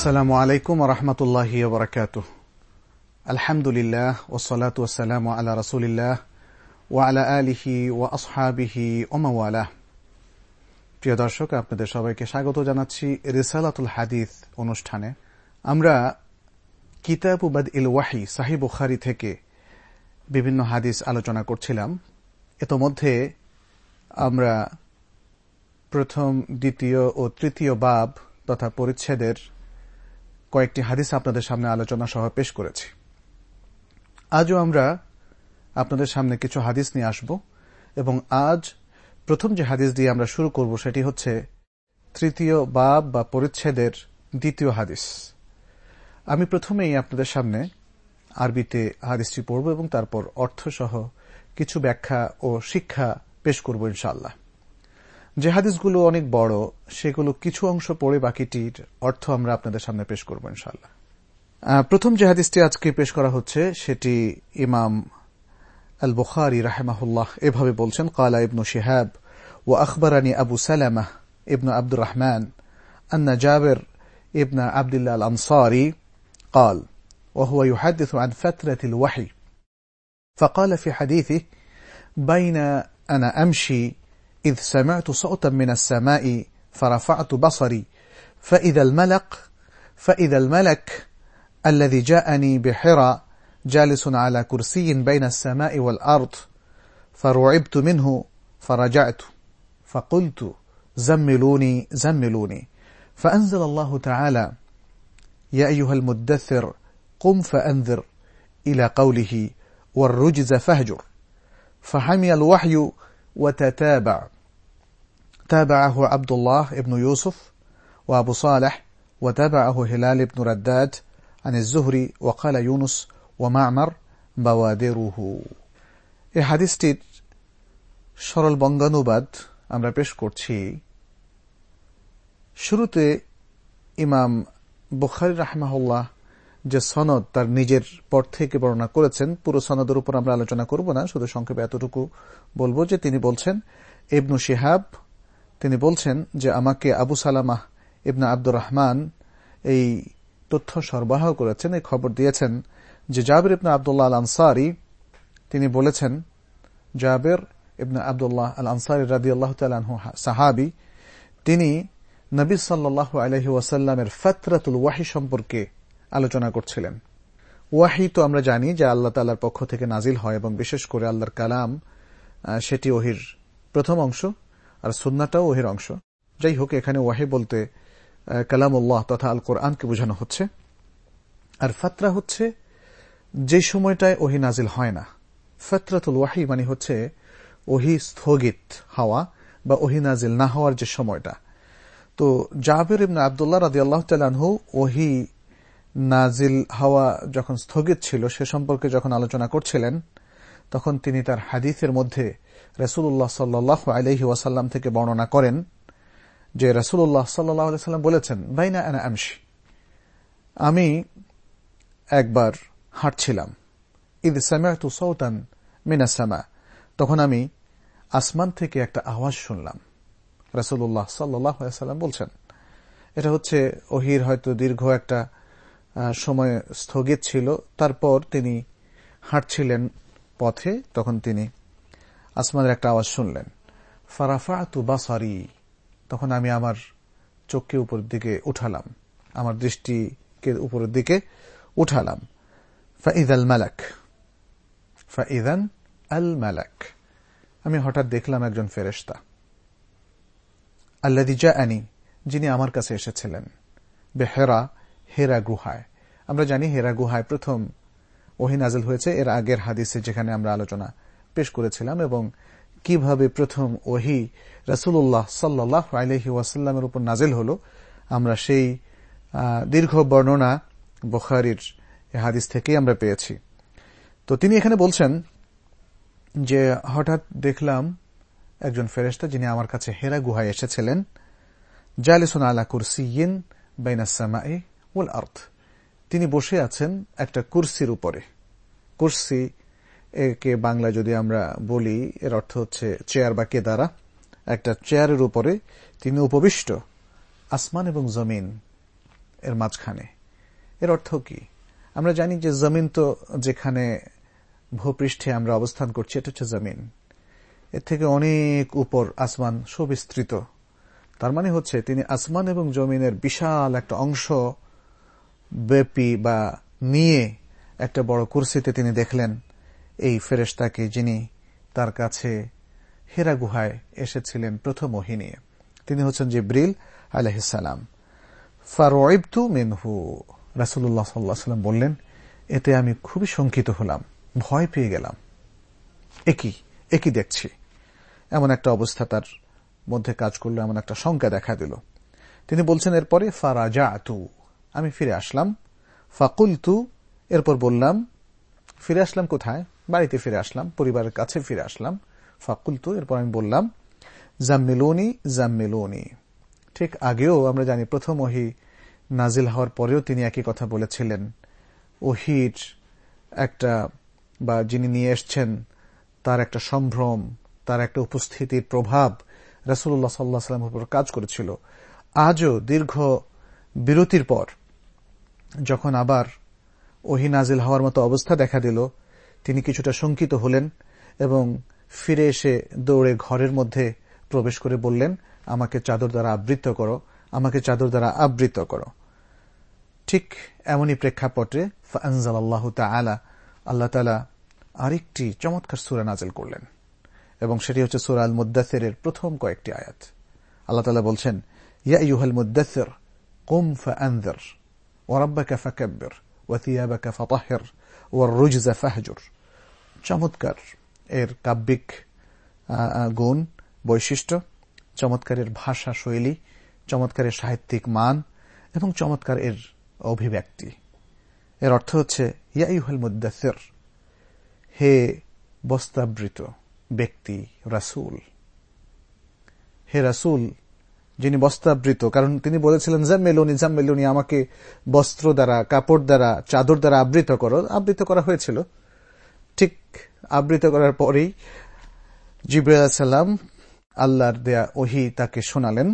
আসসালামু আলাইকুম রহমতুল্লাহ বরকাত আলহামদুলিল্লাহ ওসলাত ওসালাম আলা রসুলিল্লাহ ওয়া আলা আলিহি ওয়া আসহাবিহি ওমাওয়ালা প্রিয় দর্শক, আপনাদের সবাইকে স্বাগত জানাচ্ছি রিসালাতুল হাদিস অনুষ্ঠানে। আমরা কিতাব উবাদ ইল ওয়াহি সাহি বুখারি থেকে বিভিন্ন হাদিস আলোচনা করছিলাম। ইতোমধ্যে আমরা প্রথম, দ্বিতীয় ও তৃতীয় বাব তথা পরিচ্ছেদের কয়েকটি হাদিস আপনাদের সামনে আলোচনা সহ পেশ করেছি। আজও আমরা আপনাদের সামনে কিছু হাদিস নিয়ে আসব এবং আজ প্রথম যে হাদিস দিয়ে আমরা শুরু করব সেটি হচ্ছে তৃতীয় বাব বা পরিচ্ছেদের দ্বিতীয় হাদিস। আমি প্রথমেই আপনাদের সামনে আরবিতে হাদিসটি পড়ব এবং তারপর অর্থসহ কিছু ব্যাখ্যা ও শিক্ষা পেশ করব ইনশাআল্লাহ। যে হাদিসগুলো অনেক বড় সেগুলো কিছু অংশ পড়ে বাকিটির অর্থ আমরা আপনাদের সামনে পেশ করব ইনশাআল্লাহ প্রথম যে হাদিসটি আজকে পেশ করা হচ্ছে সেটি ইমাম আল বুখারি রাহেমাহুল্লাহ এভাবে বলছেন কালা ইবনু শিহাব ও আখবরানি আবু সালামা ইবনু আব্দুর রহমান আন্না জাবের ابن عبد الله الأنصاري قال وهو يحدث عن فترة الوحي فقال في حديثه بين أنا أمشي إذ سمعت صوتا من السماء فرفعت بصري فإذا الملك فإذا الملك الذي جاءني بحرى جالس على كرسي بين السماء والأرض فرعبت منه فرجعت فقلت زملوني زملوني فأنزل الله تعالى يا أيها المدثر قم فأنذر إلى قوله والرجز فاهجر فحمي الوحي وتتابع تابعه عبد الله بن يوسف وأبو صالح وتابعه هلال بن رداد عن الزهري وقال يونس ومعمر بوادره এই হাদিসটির সরল বঙ্গানুবাদ আমরা পেশ করছি শুরুতে ইমাম বুখারি রাহমাহুল্লাহ যে সনদ তার নিজের পর থেকে বর্ণনা করেছেন, পুরো সনদের উপর আমরা আলোচনা করব না, শুধু সংক্ষেপে এতটুকু বলব যে তিনি বলছেন, ইবনু শিহাব, তিনি বলছেন যে আমাকে আবু সালামাহ ইবনা আব্দুর রহমান এই তথ্য সরবরাহ করেছেন, এই খবর দিয়েছেন যে জাবির ইবনা আবদুল্লাহ আল আনসারি তিনি বলেছেন, জাবের ইবনা আবদুল্লাহ আল আনসারি রাদি আল্লাহ তালু সাহাবি, তিনি নবী সাল্লাহ আলহি ওয়াসাল্লামের ফতরাতুল ওয়াহি সম্পর্কে আলোচনা করছিলেন। ওয়াহি তো আমরা জানি যে আল্লাহ তাল্লার পক্ষ থেকে নাজিল হয় এবং বিশেষ করে আল্লাহর কালাম সেটি ওহির প্রথম অংশ আর সুন্নাটাও ওহির অংশ। যাই হোক, এখানে ওয়াহি বলতে কালাম উল্লাহ তথা আল কোরআনকে বোঝানো হচ্ছে। আর ফাত্রা হচ্ছে, যে সময়টায় ওহি নাজিল হয় না। ফতরাতুল ওয়াহি মানে হচ্ছে ওহি স্থগিত হওয়া বা ওহি নাজিল না হওয়ার যে সময়টা। তো জাবের ইবনা আবদুল্লাহ রাজি আল্লাহ তালানহু ওহি নাজিল হাওয়া যখন স্থগিত ছিল, সে সম্পর্কে যখন আলোচনা করছিলেন, তখন তিনি তার হাদিসের মধ্যে রসুল্লাহ সাল্লাহ আলহি ওয়াসাল্লাম থেকে বর্ণনা করেন যে রসুল্লাহ সাল্লাহ সাল্লাম বলেছেন, বাইনা আনা আমশি। আমি একবার হাঁটছিলাম। ঈদ সামাতু সৌতান মিনাসামা তখন আমি আসমান থেকে একটা আওয়াজ শুনলাম। রসুল্লাহ সাল্লাম বলছেন, এটা হচ্ছে ওহির হয়তো দীর্ঘ একটা সময় স্থগিত ছিল। তারপর তিনি হাঁটছিলেন পথে, তখন তিনি আসমানের একটা আওয়াজ শুনলেন। ফারাফা তু বাসারি, তখন আমি আমার চোখকে উপরের দিকে উঠালাম, আমার দৃষ্টিকে উপরের দিকে উঠালাম। ফাইদ আল মালাক, ফাইদান আল মালাক, আমি হঠাৎ দেখলাম একজন ফেরেস্তা আল্লাদিজা আনি যিনি আমার কাছে এসেছিলেন। বেহেরা হেরা গুহায়। আমরা জানি হেরা গুহায় প্রথম ওহি নাজিল হয়েছে এর আগের হাদিসে যেখানে আমরা আলোচনা পেশ করেছিলাম এবং কীভাবে প্রথম ওহি রসুল্লাহ সাল্লাহ আলহি উপর নাজেল হল, আমরা সেই দীর্ঘ বর্ণনা বখারির হাদিস থেকেই আমরা পেয়েছি। তো তিনি এখানে বলছেন যে হঠাৎ দেখলাম একজন ফেরেস্তা যিনি আমার কাছে হেরা গুহায় এসেছিলেন, জালিসুন আলা কুরসিয়িন বাইনাসামাই উল আর্থ তিনি বসে আছেন একটা কুরসির উপরে। কুরসি একে বাংলা যদি আমরা বলি, এর অর্থ হচ্ছে চেয়ার বা কেদারা। একটা চেয়ারের উপরে তিনি উপবিষ্ট, আসমান এবং জমিন এর মাঝখানে। এর অর্থ কি? আমরা জানি যে জমিন তো যেখানে ভূপৃষ্ঠে আমরা অবস্থান করছি, এটা হচ্ছে জমিন। এর থেকে অনেক উপর আসমান সুবিস্তৃত। তার মানে হচ্ছে তিনি আসমান এবং জমিনের বিশাল একটা অংশ ব্যাপী বা নিয়ে একটা বড় কুর্সিতে তিনি দেখলেন, এই ফেরেশতাকে যিনি তার কাছে হেরা গুহায় এসেছিলেন প্রথম ওহি নিয়ে। তিনি হচ্ছেন জিব্রিল আলহিসাম ফারোয়েবতু মিনহু। রাসুল্লাহ সাল্লাম বললেন, এতে আমি খুবই শঙ্কিত হলাম, ভয় পেয়ে গেলাম। একই একই দেখছি। এমন একটা অবস্থা তার মধ্যে কাজ করল, এমন একটা শঙ্কা দেখা দিল। তিনি বলছেন, এরপরে ফারাজা তু আমি ফিরে আসলাম। ফাকুল তু এরপর বললাম, ফিরে আসলাম কোথায়? বাড়িতে ফিরে আসলাম, পরিবারের কাছে ফিরে আসলাম। ফাকুল তু এরপর আমি বললাম, জাম্মিলোনি জাম্মিলোনি। ঠিক আগেও আমরা জানি প্রথম ওহি নাজিল হওয়ার পরেও তিনি একই কথা বলেছিলেন। ওহির একটা, বা যিনি নিয়ে এসছেন, তার একটা সম্ভ্রম, তার একটা উপস্থিতির প্রভাব রাসুল্লাহ সাল্লাহ সাল্লামের উপর কাজ করেছিল। আজও দীর্ঘ বিরতির পর যখন আবার ওহি নাজিল হওয়ার মতো অবস্থা দেখা দিল, তিনি কিছুটা শঙ্কিত হলেন এবং ফিরে এসে দৌড়ে ঘরের মধ্যে প্রবেশ করে বললেন, আমাকে চাদর দ্বারা আবৃত করো, আমাকে চাদর দ্বারা আবৃত করো। ঠিক এমনই প্রেক্ষাপটে ফানজাল আল্লাহ তালা আল্লাহ তালা আরেকটি চমৎকার সুরা নাজেল করলেন এবং সেটি হচ্ছে সুরা আল মুদাসের প্রথম কয়েকটি আয়াত। আল্লাহ তালা বলছেন, ইয়া ইউহাল মুদাসের কুম ফানজার ওরাব্বাকা ফাকাব্বির ওয়াথিয়াবাকা ফাতাহির ওয়ার রুজজা ফাহজুর চমৎকার! এর কাব্যিক গুণ, বৈশিষ্ট্য চমৎকারের ভাষা শৈলী চমৎকারের সাহিত্যিক মান, এবং চমৎকার এর অভিব্যক্তি। এর অর্থ হচ্ছে ইয়াইহুল মুদাসির হে বস্তাবৃত ব্যক্তি, রাসুল। হে রাসুল যিনি বস্তাবৃত কারণ তিনি বলেছিলেন, জাম্মেলুনি জাম্মেলুনি, আমাকে বস্ত্র দ্বারা, কাপড় দ্বারা, চাদর দ্বারা আবৃত করো। আবৃত করা হয়েছিল। ঠিক আবৃত করার পরেই জিব্রাহ সাল্লাম আল্লাহর দেয়া ওহি তাকে শোনালেন,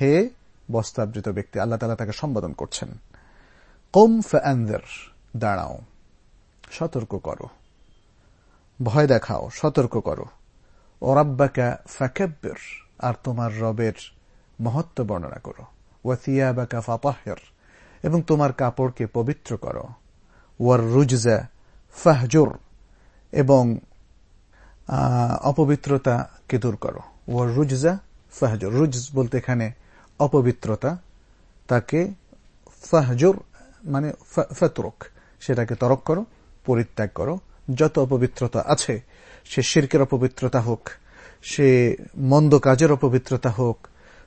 হে বস্তাবৃত ব্যক্তি, আল্লাহ তালা তাকে সম্বোধন করছেন। কোম ফ্যান্দার দাঁড়াও, সতর্ক করো, ভয় দেখাও, সতর্ক করো। ওরাব্বাকা ফ্যাকাব্বের আর তোমার রবের মহত্ব বর্ণনা করো। ওয়াসিয়া বা কাফা ফাতাহের। এবং তোমার কাপড়কে পবিত্র করো। ওয়ার রুজা ফাহজুর। এবং অপবিত্রতাকে দূর করো। ওয়ার রুজা ফাহজুর। রুজ বলতে এখানে অপবিত্রতা, তাকে ফাহজুর মানে ফেতরক। সেটাকে তরক করো, পরিত্যাগ করো। যত অপবিত্রতা আছে, সে শির্কের অপবিত্রতা হোক, সে মন্দ কাজের অপবিত্রতা হোক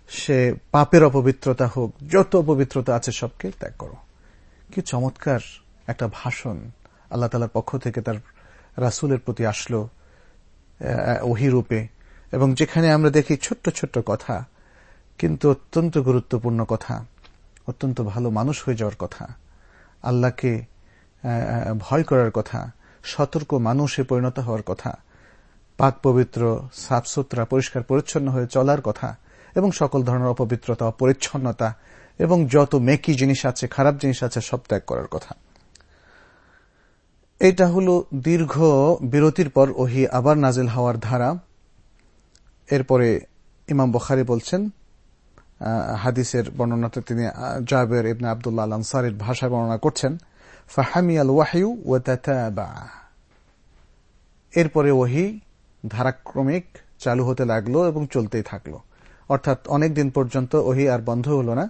সে পাপের অপবিত্রতা হোক, যত অপবিত্রতা আছে সবকে ত্যাগ করো। কি চমৎকার একটা ভাষণ আল্লাহ তালার পক্ষ থেকে তার রাসুলের প্রতি আসলো ওহিরূপে এবং যেখানে আমরা দেখি ছোট্ট ছোট্ট কথা, কিন্তু অত্যন্ত গুরুত্বপূর্ণ কথা, অত্যন্ত ভালো মানুষ হয়ে যাওয়ার কথা, আল্লাহকে ভয় করার কথা, সতর্ক মানুষে পরিণত হওয়ার কথা, পাক পবিত্র, সাফসুতরা, পরিষ্কার, পরিচ্ছন্ন হয়ে চলার কথা এবং সকল ধরনের অপবিত্রতা, অপরিচ্ছন্নতা এবং যত মেকি জিনিস আছে, খারাপ জিনিস আছে, সব ত্যাগ করার কথা। এটা হল দীর্ঘ বিরতির পর ওহি আবার নাজিল হওয়ার ধারা। এরপরে ইমাম বখারি বলছেন হাদিসের বর্ণনাতে তিনি জাবের ইবনে আবদুল্লাহ আল আনসারের ভাষায় বর্ণনা করছেন ফাহামি আল ওয়াহিউ ও এরপরে ওহি ধারাক্রমিক চালু হতে লাগল এবং চলতেই থাকল। অর্থাৎ অনেক দিন পর্যন্ত ওহি আর বন্ধ হল না।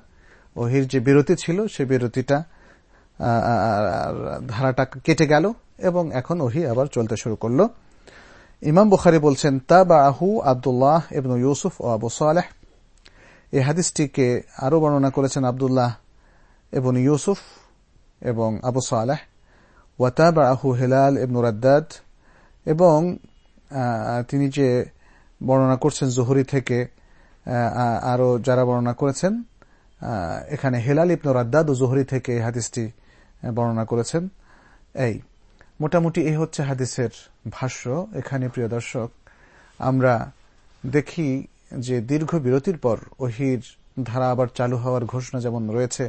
ওহির যে বিরতি ছিল, সে বিরতিটা ধারাটা কেটে গেল এবং এখন ওহি আবার চলতে শুরু করল। ইমাম বুখারি বলছেন তা বা আহু আবদুল্লাহ এবং ইউসুফ ও আবু সালেহ। এই হাদিসটিকে আরও বর্ণনা করেছেন আবদুল্লাহ এবং ইউসুফ এবং আবু সালেহ। ওয়াতাবা আহু হেলাল এবন রাদ্দাদ। এবং তিনি যে বর্ণনা করছেন, জোহরি থেকে আরও যারা বর্ণনা করেছেন এখানে হেলাল ইবন রাদ্দাদ ও জোহরি থেকে এই হাদিসটি বর্ণনা করেছেন। এই, মোটামুটি এই হচ্ছে হাদিসের ভাষ্য। এখানে প্রিয় দর্শক, আমরা দেখি যে দীর্ঘ বিরতির পর ওহির ধারা আবার চালু হওয়ার ঘোষণা যেমন রয়েছে,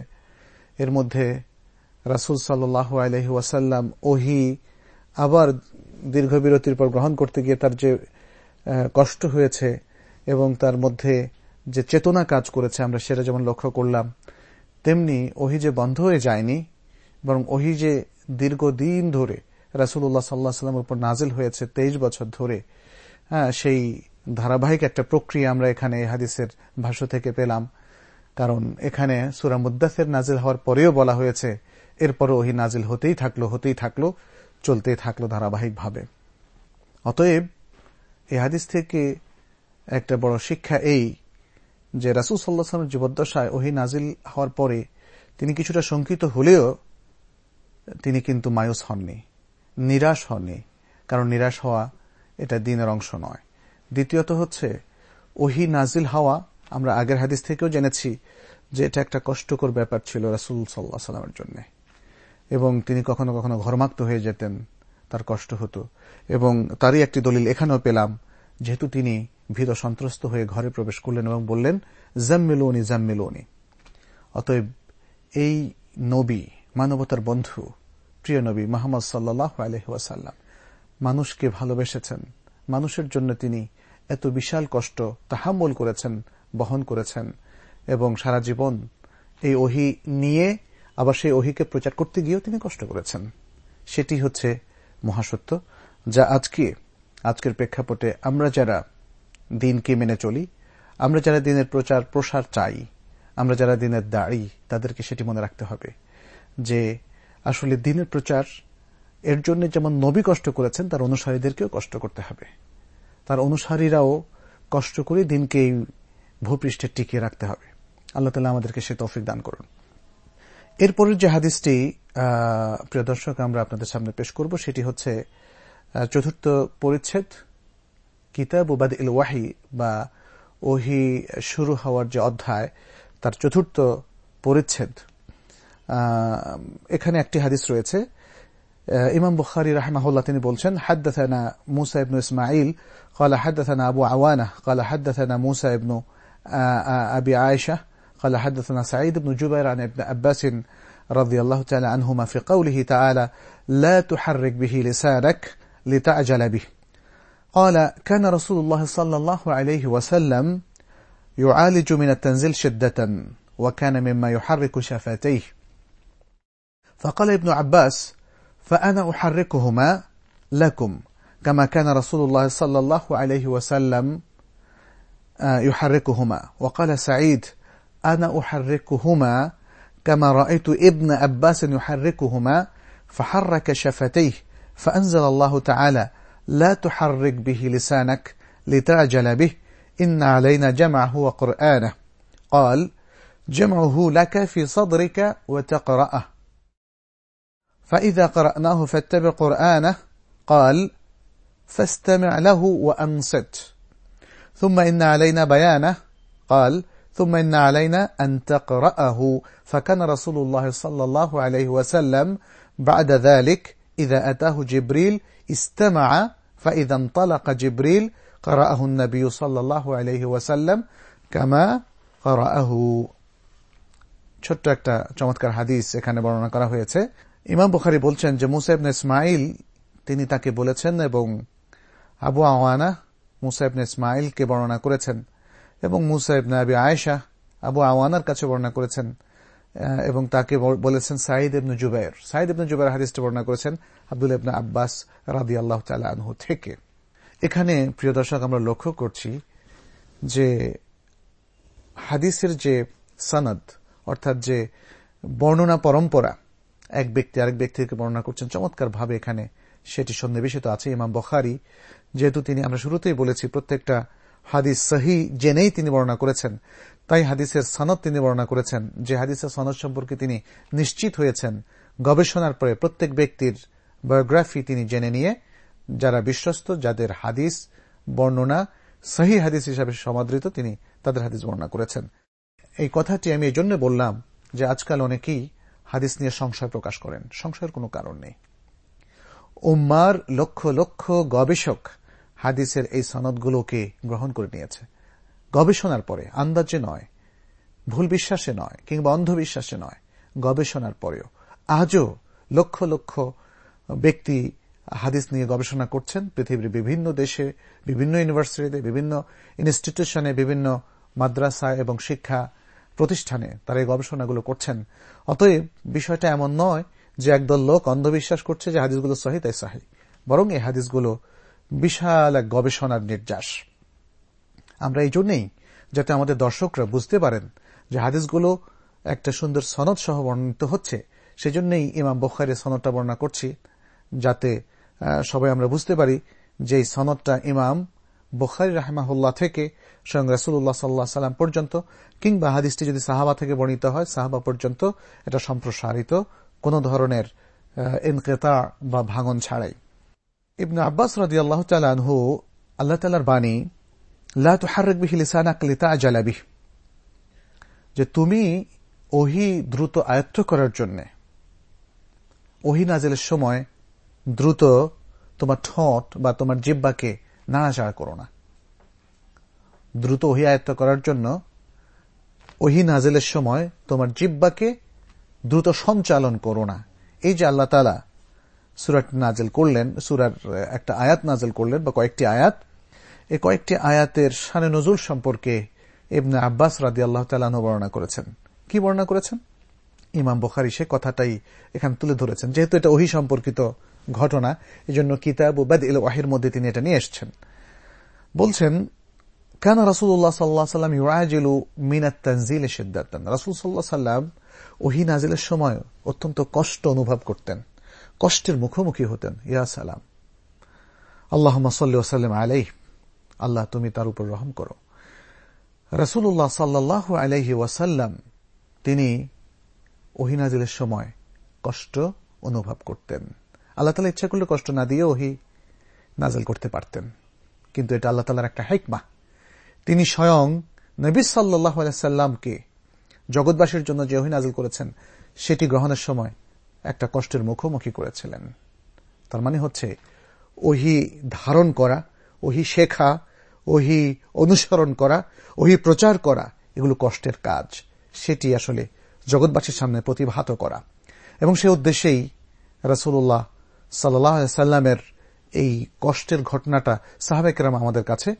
এর মধ্যে রাসুল সাল্লাহ আলহি ওয়াসাল্লাম ওহি আবার দীর্ঘ বিরতির পর গ্রহণ করতে গিয়ে তার যে কষ্ট হয়েছে এবং তার মধ্যে যে চেতনা কাজ করেছে আমরা সেটা যেমন লক্ষ্য করলাম, তেমনি ওহি যে বন্ধ হয়ে যায়নি, বরং ওহি যে দীর্ঘদিন ধরে রাসুল্লাহ সাল্লাহ সাল্লামের উপর নাজিল হয়েছে তেইশ বছর ধরে হ্যাঁ সেই ধারাবাহিক একটা প্রক্রিয়া আমরা এখানে হাদিসের ভাষ্য থেকে পেলাম। কারণ এখানে সুরা মুদাসের নাজিল হওয়ার পরেও বলা হয়েছে, এরপরও ওহি নাজিল হতেই থাকল হতেই থাকল, চলতেই থাকল ধারাবাহিকভাবে। অতএব এই হাদিস থেকে একটা বড় শিক্ষা এই যে রাসুল সাল্লাহামের জীবদ্দশায় ওহি নাজিল হওয়ার পরে তিনি কিছুটা শঙ্কিত হলেও তিনি কিন্তু মায়ুস হননি, নিরাশ হননি। কারণ নিরাশ হওয়া এটা দিনের অংশ নয়। দ্বিতীয়ত হচ্ছে, ওহি নাজিল হওয়া আমরা আগের হাদিস থেকেও জেনেছি যে এটা একটা কষ্টকর ব্যাপার ছিল রাসুল সাল্লাহ সাল্লামের জন্য। এবং তিনি কখনো কখনো ঘরমাক্ত হয়ে যেতেন, তার কষ্ট হতো। এবং তারই একটি দলিল এখানেও পেলাম যেহেতু তিনি ভীত সন্ত্রস্ত হয়ে ঘরে প্রবেশ করলেন এবং বললেন, জাম্মিলোনি জাম্মিলোনি। অতএব এই নবী, মানবতার বন্ধু, প্রিয় নবী মোহাম্মদ সাল্লাহ আলহাসাল্লাম মানুষকে ভালোবেসেছেন। মানুষের জন্য তিনি এত বিশাল কষ্ট তাহাম্মল করেছেন, বহন করেছেন এবং সারা জীবন এই ওহি নিয়ে, আবার সেই ওহিকে প্রচার করতে গিয়েও তিনি কষ্ট করেছেন। সেটি হচ্ছে মহাসত্য, যা আজকে আজকের প্রেক্ষাপটে আমরা যারা দিনকে মেনে চলি, আমরা যারা দিনের প্রচার প্রসার চাই, আমরা যারা দিনের দাঁড়ি, তাদেরকে সেটি মনে রাখতে হবে যে আসলে দিনের প্রচার এর জন্য যেমন নবী কষ্ট করেছেন, তার অনুসারীদেরকেও কষ্ট করতে হবে। তার অনুসারীরাও কষ্ট করে দিনকে এই ভূপৃষ্ঠে টিকিয়ে রাখতে হবে। আল্লাহ তালা আমাদেরকে সে তৌফিক দান করুন। এরপরের যে হাদিসটি প্রিয় দর্শক, আমরা আপনাদের সামনে পেশ করব, সেটি হচ্ছে চতুর্থ পরিচ্ছেদ কিতাব উবাদ ইল ওয়াহি বা ওহি শুরু হওয়ার যে অধ্যায় তার চতুর্থ পরিচ্ছেদ এখানে একটি হাদিস রয়েছে ইমাম বুখারি রাহমাহুল্লাহ তিনি বলছেন হাদ্দাথানা মুসা ইবনু ইসমাইল قال حدثنا أبو عوانة قال حدثنا موسى ابن أبي عائشة قال حدثنا سعيد بن جبير عن ابن أباس رضي الله تعالى عنهما في قوله تعالى لا تحرك به لسانك لتعجل به. قال كان رسول الله صلى الله عليه وسلم يعالج من التنزيل شدة وكان مما يحرك شفتيه. فقال ابن عباس فأنا أحركهما لكم كما كان رسول الله صلى الله عليه وسلم يحركهما. وقال سعيد أنا أحركهما كما رأيت ابن أباس يحركهما فحرك شفتيه. فأنزل الله تعالى لا تحرك به لسانك لتعجل به إن علينا جمعه وقرآنه. قال جمعه لك في صدرك وتقرأه. فإذا قرأناه فاتبع قرآنه قال فاستمع له وأنصت. ثم إن علينا بيانه قال ثم إن علينا أن تقرأه. فكان رسول الله صلى الله عليه وسلم بعد ذلك إذا أتاه جبريل استمع فإذا انطلق جبريل قرأه النبي صلى الله عليه وسلم كما قرأه ছোট্ট একটা চমৎকার হাদিস এখানে বর্ণনা করা হয়েছে ইমাম বুখারি বলছেন যে মুসাইব ইসমাইল তিনি তাকে বলেছেন এবং আবু আওয়ানা মুসাইব ইসমাইলকে বর্ণনা করেছেন এবং মুসা ইবনে আবি আয়েশা আবু আওয়ানার কাছে বর্ণনা করেছেন এবং তাকে বলেছেন সাইদ ইবনু জুবাইর। সাইদ ইবনু জুবাইর হাদিসটি বর্ণনা করেছেন আব্দুল ইবনা আব্বাস রাদি আল্লাহ আনহু থেকে। এখানে, প্রিয় দর্শক, আমরা লক্ষ্য করছি যে হাদিসের যে সনদ, অর্থাৎ যে বর্ণনা পরম্পরা, এক ব্যক্তি আরেক ব্যক্তিকে বর্ণনা করছেন চমৎকার ভাবে এখানে সেটি সন্নিবেশিত আছে ইমাম বখারি। যেহেতু তিনি, আমরা শুরুতেই বলেছি, প্রত্যেকটা হাদিস সহি জেনেই তিনি বর্ণনা করেছেন। তাই হাদিসের সনদ তিনি বর্ণনা করেছেন। যে হাদিসের সনদ সম্পর্কে তিনি নিশ্চিত হয়েছেন, গবেষণার পরে প্রত্যেক ব্যক্তির বায়োগ্রাফি তিনি জেনে নিয়ে, যারা বিশ্বস্ত, যাদের হাদিস, বর্ণনা, সহি হাদিস হিসাবে সমাদৃত, তিনি তাদের হাদিস বর্ণনা করেছেন। এই কথাটি আমি এই জন্য বললাম যে আজকাল অনেকেই হাদিস নিয়ে সংশয় প্রকাশ করেন। সংশয়ের কোনো কারণ নেই। উম্মার লক্ষ লক্ষ গবেষক হাদিসের এই সনদগুলোকে গ্রহণ করে নিয়েছে। গবেষণার পরে, আন্দাজে নয়, ভুল বিশ্বাসে নয়, কিংবা অন্ধবিশ্বাসে নয়, গবেষণার পরেও। আজও লক্ষ লক্ষ ব্যক্তি হাদিস নিয়ে গবেষণা করছেন। পৃথিবীর বিভিন্ন দেশে, বিভিন্ন ইউনিভার্সিটিতে, বিভিন্ন ইনস্টিটিউশনে, বিভিন্ন মাদ্রাসা এবং শিক্ষা প্রতিষ্ঠানে তারা এই গবেষণাগুলো করছেন। অতএব বিষয়টা এমন নয় যে একদল লোক অন্ধবিশ্বাস করছে যে হাদিসগুলো সহি, তাই সাহি। বরং এই হাদিসগুলো বিশাল এক গবেষণার নির্যাস। আমরা এই জন্যেই যাতে আমাদের দর্শকরা বুঝতে পারেন যে হাদিসগুলো একটা সুন্দর সনদ সহ বর্ণিত হচ্ছে, সেজন্যই ইমাম বখারের সনদটা বর্ণনা করছি, যাতে সবাই আমরা বুঝতে পারি যে এই সনদটা ইমাম বখারি রাহমাহুল্লাহ থেকে স্বয়ং রাসুল্লাহ সাল্লাহ সাল্লাম পর্যন্ত, কিংবা হাদিসটি যদি সাহাবা থেকে বর্ণিত হয়, সাহাবা পর্যন্ত এটা সম্প্রসারিত কোন ধরনের ইনকেতা বা ভাঙন ছাড়াই। ইবনে আব্বাস রাজি আল্লাহ তালহু আল্লাহ তালার বাণী যে তুমি ওহি দ্রুত আয়ত্ত করার জন্য, ওহি নাজেলের সময় দ্রুত তোমার ঠোঁট বা তোমার জিব্বাকে নাড়াচাড়া করো না। দ্রুত ওহি আয়ত্ত করার জন্য ওহি নাজেলের সময় তোমার জিব্বাকে দ্রুত সঞ্চালন করো না। এই যে আল্লাহ তালা সুরাট নাজেল করলেন, সুরার একটা আয়াত নাজেল করলেন বা কয়েকটি আয়াত এই কয়েকটি আয়াতের সানে নজুল সম্পর্কে ইবনে আব্বাস রাদি আল্লাহ তালানো বর্ণনা করেছেন। কি বর্ণনা করেছেন? ইমাম বখারি সে কথাটাই এখানে তুলে ধরেছেন। যেহেতু এটা ওহি সম্পর্কিত ঘটনা এই জন্য কিতাব ও বাদ ওয়াহির মধ্যে তিনি এটা নিয়ে এসছেন। বলছেন, কেন রাসুল্লাহ সাল্লাহ সাল্লাম ইউরাজিলু মিনাত তানজিল সিদ্ধার্তান রাসুল সাল্লাহ সাল্লাম ওহি নাজিলের সময় অত্যন্ত কষ্ট অনুভব করতেন। কষ্টের মুখোমুখি হতেন। ইয়া সালাম। আল্লাহ সাল্লাম আলাই আল্লাহ, তুমি তার উপর রহম করো। রসুল্লাহ সাল্লাহ আলাইহি ওয়াসাল্লাম, তিনি ওহিনাজিলের সময় কষ্ট অনুভব করতেন। আল্লাহ তালা ইচ্ছা করলে কষ্ট না দিয়ে ওহি নাজেল করতে পারতেন। কিন্তু এটা আল্লাহ তালার একটা হেকমা। তিনি স্বয়ং নবী সাল্লাহ সাল্লামকে জগৎবাসীর জন্য যে ওহি নাজিল করেছেন, সেটি গ্রহণের সময় একটা কষ্টের মুখোমুখি করেছিলেন। তার মানে হচ্ছে, ওহি ধারণ করা, ওহি শেখা ওহি অনুসরণ করা, ওহি প্রচার করা, এগুলো কষ্টের কাজ। সেটি আসলে জগৎবাসীর সামনে প্রতিভাত করা। এবং সে উদ্দেশ্যেই রাসুল্লাহ সাল্লাহ সাল্লামের এই কষ্টের ঘটনাটা সাহাবেকেরাম আমাদের কাছে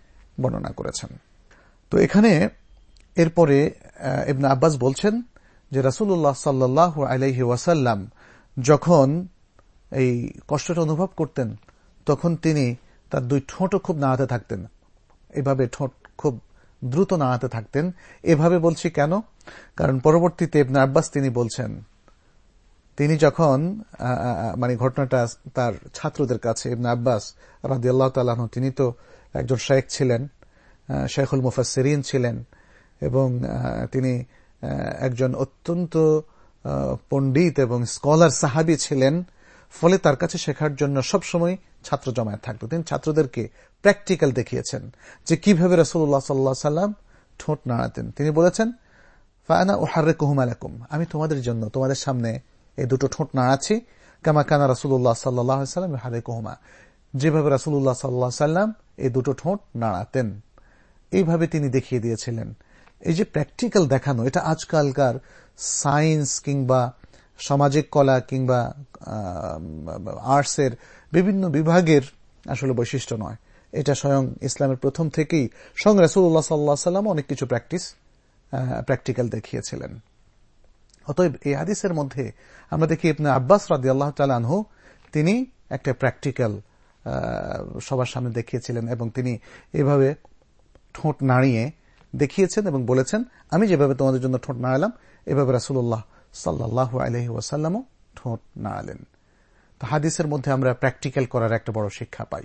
বর্ণনা করেছেন। তো এখানে এরপরে ইবনা আব্বাস বলছেন যে রাসুল্লাহ সাল্লাহ আলহি ওয়াসাল্লাম যখন এই কষ্টটা অনুভব করতেন, তখন তিনি তার দুই ঠোঁটও খুব নাড়াতে থাকতেন। এভাবে ঠোঁট খুব দ্রুত নাড়াতে থাকতেন। এভাবে বলছি কেন? কারণ পরবর্তীতে ইবনা আব্বাস তিনি বলছেন, তিনি যখন মানে ঘটনাটা তার ছাত্রদের কাছে, ইবনা আব্বাস রাজি আল্লাহ তিনি তো একজন শেখ ছিলেন শেখুল মুফাসেরিন ছিলেন এবং তিনি একজন অত্যন্ত পণ্ডিত এবং স্কলার সাহাবি ছিলেন। ফলে তার কাছে শেখার জন্য সবসময় ছাত্র জমায়েত থাকতো। তিনি ছাত্রদেরকে প্র্যাকটিক্যাল দেখিয়েছেন যে কীভাবে রসুল্লাহ সাল্লাহ সাল্লাম ঠোঁট নাড়াতেন। তিনি বলেছেন ফায়না ও হার্রে কুহুমালাকুম আমি তোমাদের জন্য, তোমাদের সামনে এই দুটো ঠোঁট নাড়াচ্ছি কামা কানা রাসুল্লাহ সাল্লাহ সাল্লাম হারে কুহুমা যেভাবে রাসুল্লাহ সাল্লাহ সাল্লাম এই দুটো ঠোঁট নাড়াতেন। এইভাবে তিনি দেখিয়ে দিয়েছিলেন। এই যে প্র্যাকটিক্যাল দেখানো, এটা আজকালকার সায়েন্স কিংবা সামাজিক কলা কিংবা আর্টসের বিভিন্ন বিভাগের আসলে বৈশিষ্ট্য নয়। এটা স্বয়ং ইসলামের প্রথম থেকেই স্বয়ং রাসুল্লাহ সাল্লাহ সাল্লাম অনেক কিছু প্র্যাকটিস প্র্যাকটিক্যাল দেখিয়েছিলেন। অতএব এই হাদিসের মধ্যে আমরা দেখি ইবনে আব্বাস রাদি আল্লাহ তালানহু তিনি একটা প্র্যাকটিক্যাল সবার সামনে দেখিয়েছিলেন এবং তিনি এভাবে ঠোঁট নাড়িয়ে দেখিয়েছেন এবং বলেছেন, আমি যেভাবে তোমাদের জন্য ঠোঁট নাড়ালাম, এভাবে রাসুল্লাহ সাল্লাহ আলহি ওয়াসাল্লামও ঠোঁট নাড়ালেন। তো হাদিসের মধ্যে আমরা প্র্যাকটিক্যাল করার একটা বড় শিক্ষা পাই।